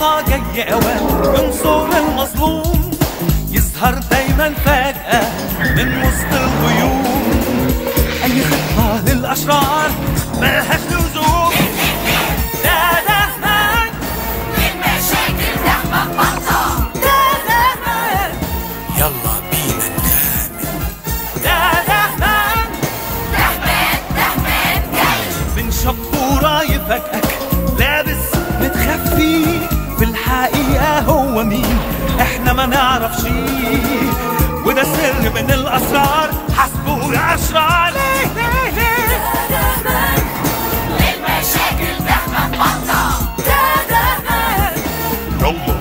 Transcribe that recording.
يجي اوان ينصر المظلوم يظهر دايما فجأة من وسط الغيوم. أي خطة للأشرار؟ ملهاش لزوم ده المشاكل بطة ده يلا بينا نعمل ده جاي من شبورة يفاجئك ما نعرف شي. وده سر من الأسرار حسبه الأشرار. ليه ليه ليه ده دهمن للمشاكل دهمن بطة ده دهمن